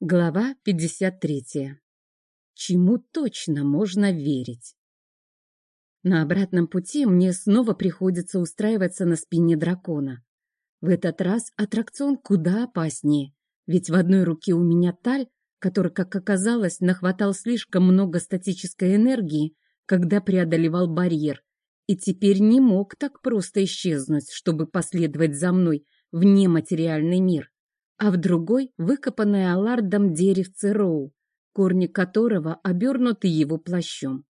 Глава 53. Чему точно можно верить? На обратном пути мне снова приходится устраиваться на спине дракона. В этот раз аттракцион куда опаснее, ведь в одной руке у меня таль, который, как оказалось, нахватал слишком много статической энергии, когда преодолевал барьер, и теперь не мог так просто исчезнуть, чтобы последовать за мной в нематериальный мир а в другой — выкопанное Аллардом деревце Роу, корни которого обернуты его плащом.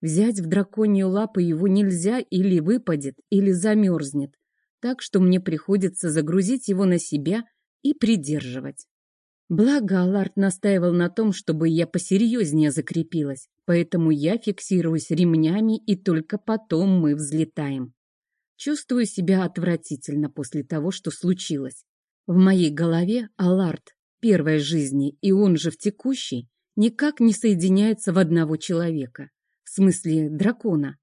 Взять в драконью лапы его нельзя или выпадет, или замерзнет, так что мне приходится загрузить его на себя и придерживать. Благо, Аллард настаивал на том, чтобы я посерьезнее закрепилась, поэтому я фиксируюсь ремнями, и только потом мы взлетаем. Чувствую себя отвратительно после того, что случилось. В моей голове Аларт первой жизни и он же в текущей никак не соединяются в одного человека, в смысле дракона,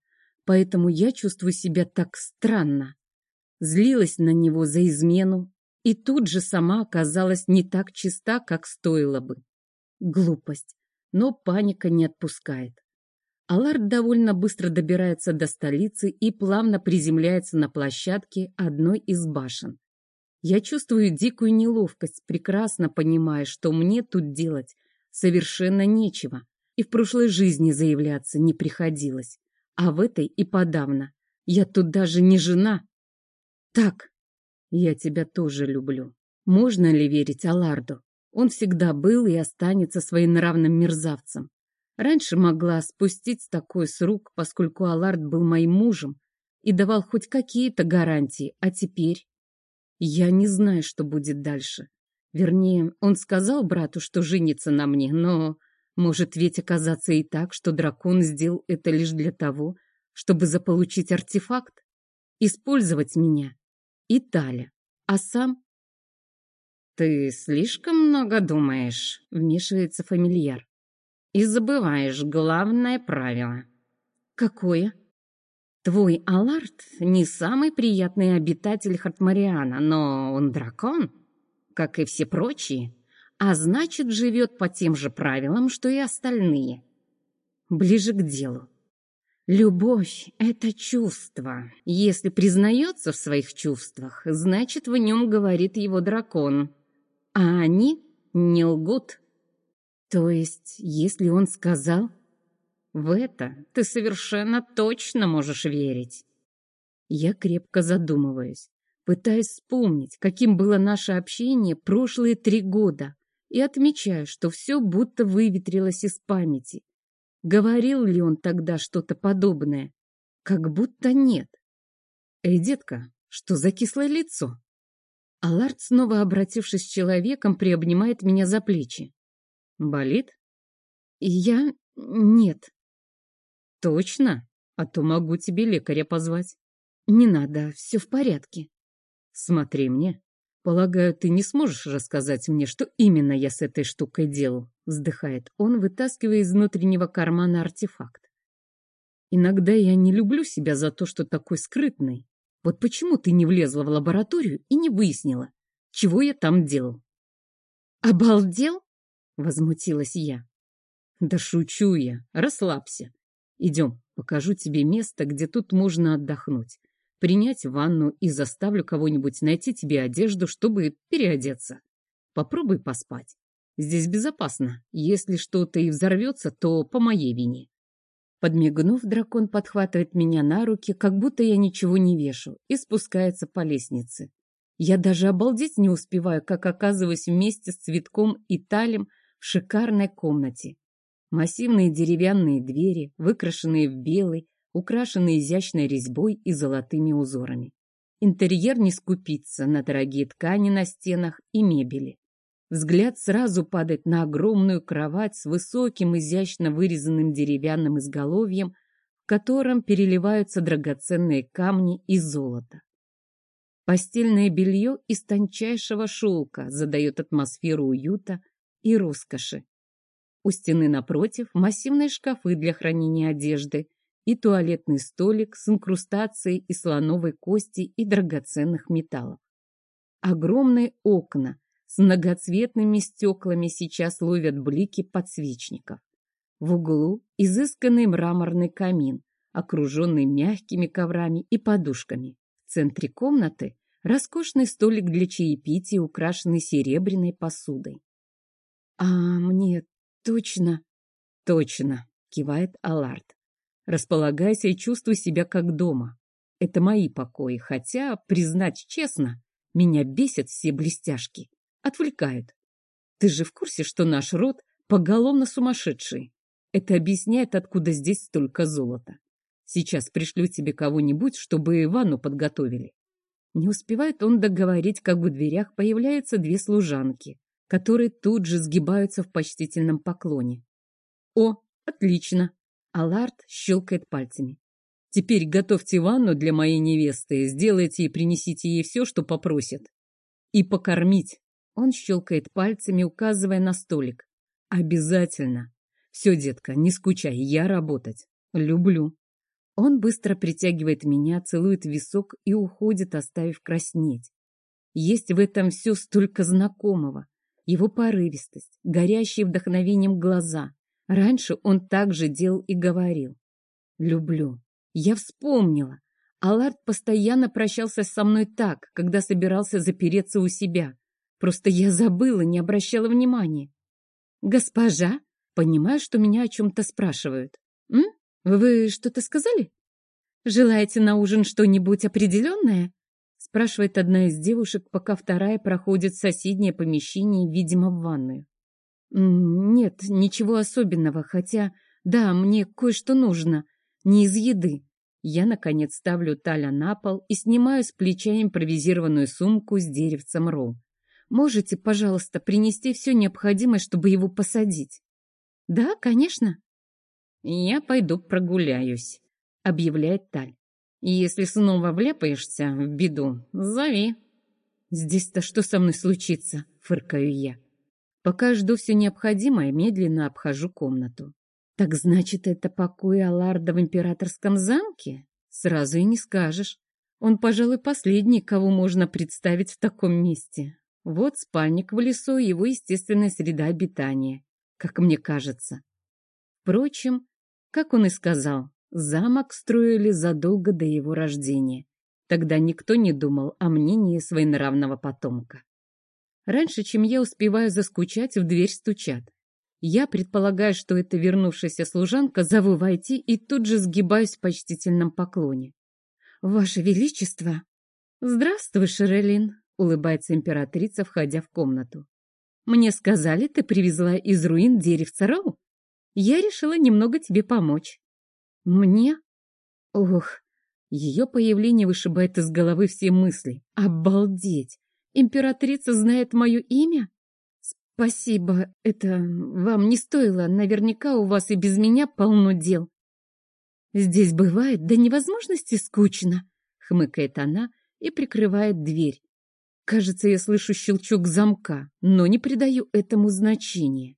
поэтому я чувствую себя так странно. Злилась на него за измену и тут же сама оказалась не так чиста, как стоило бы. Глупость, но паника не отпускает. Аларт довольно быстро добирается до столицы и плавно приземляется на площадке одной из башен. Я чувствую дикую неловкость, прекрасно понимая, что мне тут делать совершенно нечего, и в прошлой жизни заявляться не приходилось, а в этой и подавно. Я тут даже не жена. Так, я тебя тоже люблю. Можно ли верить Аларду? Он всегда был и останется своенравным мерзавцем. Раньше могла спустить такой с рук, поскольку Алард был моим мужем и давал хоть какие-то гарантии, а теперь... Я не знаю, что будет дальше. Вернее, он сказал брату, что женится на мне, но может ведь оказаться и так, что дракон сделал это лишь для того, чтобы заполучить артефакт, использовать меня и Таля, а сам... «Ты слишком много думаешь», — вмешивается фамильяр. «И забываешь главное правило». «Какое?» Твой Аларт не самый приятный обитатель Хартмариана, но он дракон, как и все прочие, а значит, живет по тем же правилам, что и остальные. Ближе к делу. Любовь — это чувство. Если признается в своих чувствах, значит, в нем говорит его дракон. А они не лгут. То есть, если он сказал, в это ты совершенно точно можешь верить. Я крепко задумываюсь, пытаясь вспомнить, каким было наше общение прошлые три года, и отмечаю, что все будто выветрилось из памяти. Говорил ли он тогда что-то подобное? Как будто нет. Эй, детка, что за кислое лицо? Аларт, снова обратившись с человеком, приобнимает меня за плечи. Болит? Я... нет. Точно? А то могу тебе лекаря позвать. Не надо, все в порядке. Смотри мне. Полагаю, ты не сможешь рассказать мне, что именно я с этой штукой делал, вздыхает он, вытаскивая из внутреннего кармана артефакт. Иногда я не люблю себя за то, что такой скрытный. Вот почему ты не влезла в лабораторию и не выяснила, чего я там делал? Обалдел? Возмутилась я. Да шучу я, расслабься. Идем, покажу тебе место, где тут можно отдохнуть, принять ванну и заставлю кого-нибудь найти тебе одежду, чтобы переодеться. Попробуй поспать. Здесь безопасно. Если что-то и взорвется, то по моей вине. Подмигнув, дракон подхватывает меня на руки, как будто я ничего не вешу, и спускается по лестнице. Я даже обалдеть не успеваю, как оказываюсь вместе с цветком и талем в шикарной комнате. Массивные деревянные двери, выкрашенные в белый, украшенные изящной резьбой и золотыми узорами. Интерьер не скупится на дорогие ткани на стенах и мебели. Взгляд сразу падает на огромную кровать с высоким, изящно вырезанным деревянным изголовьем, в котором переливаются драгоценные камни и золото. Постельное белье из тончайшего шелка задает атмосферу уюта и роскоши. У стены напротив массивные шкафы для хранения одежды и туалетный столик с инкрустацией из слоновой кости и драгоценных металлов. Огромные окна с многоцветными стеклами сейчас ловят блики подсвечников. В углу изысканный мраморный камин, окруженный мягкими коврами и подушками. В центре комнаты роскошный столик для чаепития, украшенный серебряной посудой. «А мне точно...» «Точно», — кивает Аларт. «Располагайся и чувствуй себя как дома. Это мои покои, хотя, признать честно, меня бесят все блестяшки. Отвлекают. Ты же в курсе, что наш род поголовно сумасшедший? Это объясняет, откуда здесь столько золота. Сейчас пришлю тебе кого-нибудь, чтобы ванну подготовили. Не успевает он договорить, как в дверях появляются две служанки, которые тут же сгибаются в почтительном поклоне. О, отлично! Аларт щелкает пальцами. Теперь готовьте ванну для моей невесты, сделайте и принесите ей все, что попросит. И покормить. Он щелкает пальцами, указывая на столик. Обязательно. Все, детка, не скучай, я работать. Люблю. Он быстро притягивает меня, целует висок и уходит, оставив краснеть. Есть в этом все столько знакомого. Его порывистость, горящие вдохновением глаза. Раньше он так же делал и говорил. Люблю. Я вспомнила. Аларт постоянно прощался со мной так, когда собирался запереться у себя. Просто я забыла, не обращала внимания. «Госпожа?» Понимаю, что меня о чем-то спрашивают. «М? Вы что-то сказали? Желаете на ужин что-нибудь определенное?» Спрашивает одна из девушек, пока вторая проходит в соседнее помещение, видимо, в ванную. «Нет, ничего особенного, хотя, да, мне кое-что нужно. Не из еды». Я, наконец, ставлю Таля на пол и снимаю с плеча импровизированную сумку с деревцем роу. «Можете, пожалуйста, принести все необходимое, чтобы его посадить?» «Да, конечно». «Я пойду прогуляюсь», — объявляет Таль. «Если снова вляпаешься в беду, зови». «Здесь-то что со мной случится?» — фыркаю я. Пока жду все необходимое, медленно обхожу комнату. «Так значит, это покой Аларда в императорском замке?» Сразу и не скажешь. Он, пожалуй, последний, кого можно представить в таком месте. Вот спальник в лесу, его естественная среда обитания как мне кажется. Впрочем, как он и сказал, замок строили задолго до его рождения. Тогда никто не думал о мнении своенравного потомка. Раньше, чем я успеваю заскучать, в дверь стучат. Я предполагаю, что это вернувшаяся служанка, зову войти и тут же сгибаюсь в почтительном поклоне. «Ваше Величество!» «Здравствуй, Шерелин!» — улыбается императрица, входя в комнату. Мне сказали, ты привезла из руин деревца Роу. Я решила немного тебе помочь. Мне? Ох, ее появление вышибает из головы все мысли. Обалдеть! Императрица знает мое имя? Спасибо, это вам не стоило. Наверняка у вас и без меня полно дел. Здесь бывает до невозможности скучно, хмыкает она и прикрывает дверь, Кажется, я слышу щелчок замка, но не придаю этому значения.